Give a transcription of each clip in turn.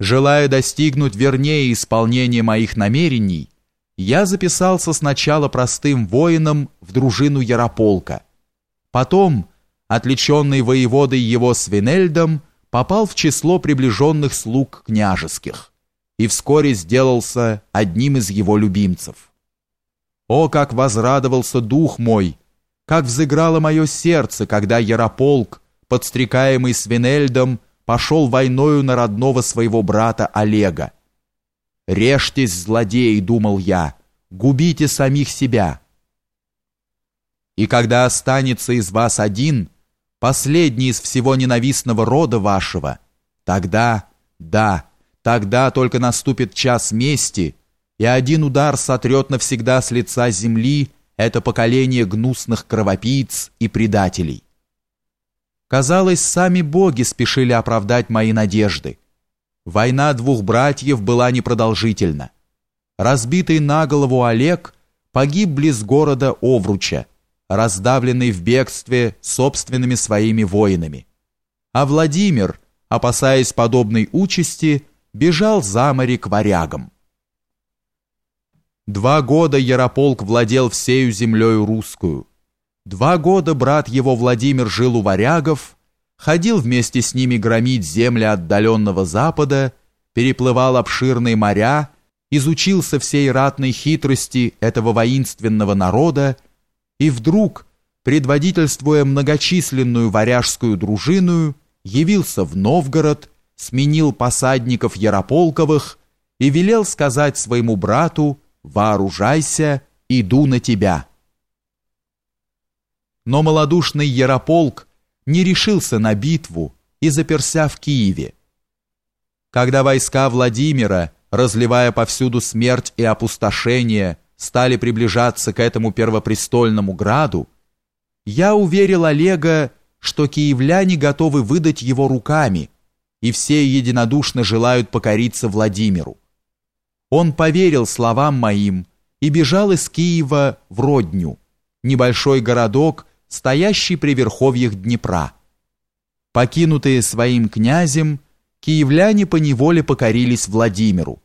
Желая достигнуть вернее исполнения моих намерений, я записался сначала простым воином в дружину Ярополка. Потом, отличенный воеводой его Свинельдом, попал в число приближенных слуг княжеских и вскоре сделался одним из его любимцев. О, как возрадовался дух мой, как взыграло мое сердце, когда Ярополк, подстрекаемый Свинельдом, пошел войною на родного своего брата Олега. «Режьтесь, злодеи!» — думал я, — «губите самих себя». И когда останется из вас один, последний из всего ненавистного рода вашего, тогда, да, тогда только наступит час мести, и один удар сотрет навсегда с лица земли это поколение гнусных кровопийц и предателей. Казалось, сами боги спешили оправдать мои надежды. Война двух братьев была непродолжительна. Разбитый на голову Олег погиб близ города Овруча, раздавленный в бегстве собственными своими воинами. А Владимир, опасаясь подобной участи, бежал за море к варягам. Два года Ярополк владел всею землею русскую. Два года брат его Владимир жил у варягов, ходил вместе с ними громить земли отдаленного запада, переплывал обширные моря, изучился всей ратной хитрости этого воинственного народа и вдруг, предводительствуя многочисленную варяжскую дружину, явился в Новгород, сменил посадников Ярополковых и велел сказать своему брату «Вооружайся, иду на тебя». Но малодушный Ярополк не решился на битву и заперся в Киеве. Когда войска Владимира, разливая повсюду смерть и опустошение, стали приближаться к этому первопрестольному граду, я уверил Олега, что киевляне готовы выдать его руками, и все единодушно желают покориться Владимиру. Он поверил словам моим и бежал из Киева в Родню, небольшой городок, стоящий при верховьях Днепра. Покинутые своим князем, киевляне поневоле покорились Владимиру.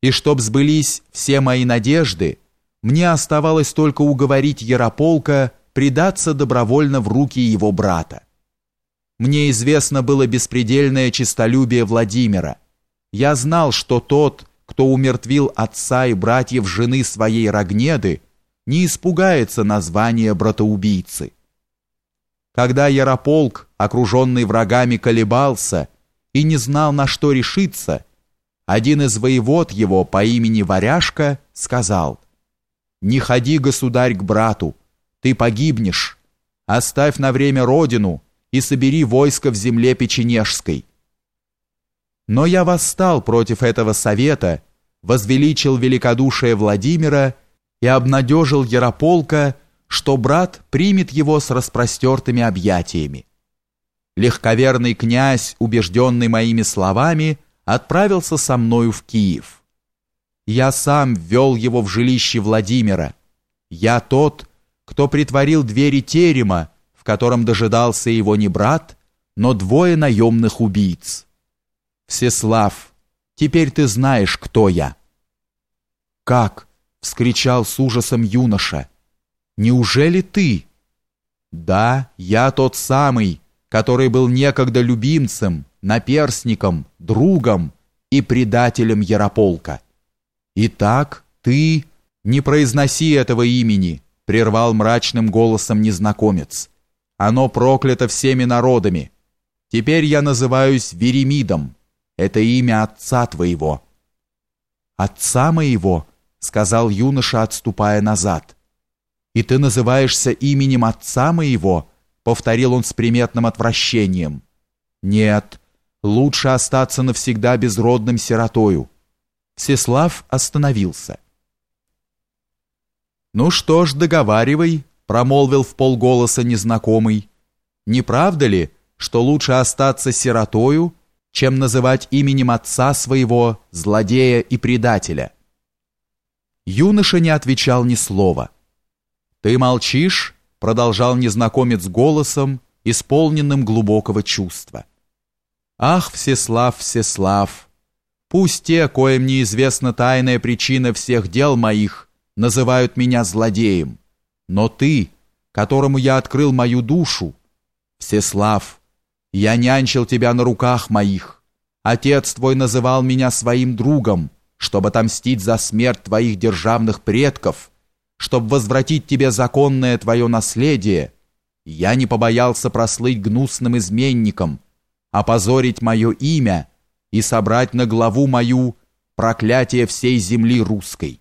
И чтоб сбылись все мои надежды, мне оставалось только уговорить Ярополка предаться добровольно в руки его брата. Мне известно было беспредельное честолюбие Владимира. Я знал, что тот, кто умертвил отца и братьев жены своей Рогнеды, не испугается названия братоубийцы. Когда Ярополк, окруженный врагами, колебался и не знал, на что решиться, один из воевод его по имени Варяжка сказал, «Не ходи, государь, к брату, ты погибнешь, оставь на время родину и собери войско в земле Печенежской». Но я восстал против этого совета, возвеличил великодушие Владимира и обнадежил Ярополка, что брат примет его с распростертыми объятиями. Легковерный князь, убежденный моими словами, отправился со мною в Киев. Я сам ввел его в жилище Владимира. Я тот, кто притворил двери терема, в котором дожидался его не брат, но двое наемных убийц. Всеслав, теперь ты знаешь, кто я. Как? Вскричал с ужасом юноша. Неужели ты? Да, я тот самый, который был некогда любимцем, наперсником, другом и предателем Ярополка. Итак, ты не произноси этого имени, прервал мрачным голосом незнакомец. Оно проклято всеми народами. Теперь я называюсь Веремидом. Это имя отца твоего. Отца моего, сказал юноша, отступая назад. И ты называешься именем отца моего, повторил он с приметным отвращением. Нет, лучше остаться навсегда безродным сиротою. Всеслав остановился. Ну что ж, договаривай, промолвил в полголоса незнакомый. Не правда ли, что лучше остаться сиротою, чем называть именем отца своего злодея и предателя? Юноша не отвечал ни слова. «Ты молчишь?» — продолжал незнакомец голосом, исполненным глубокого чувства. «Ах, Всеслав, Всеслав! Пусть те, коим неизвестна тайная причина всех дел моих, называют меня злодеем. Но ты, которому я открыл мою душу, Всеслав, я нянчил тебя на руках моих. Отец твой называл меня своим другом, чтобы отомстить за смерть твоих державных предков, чтобы возвратить тебе законное твое наследие. Я не побоялся прослыть гнусным изменником, опозорить мое имя — и собрать на главу мою проклятие всей земли русской.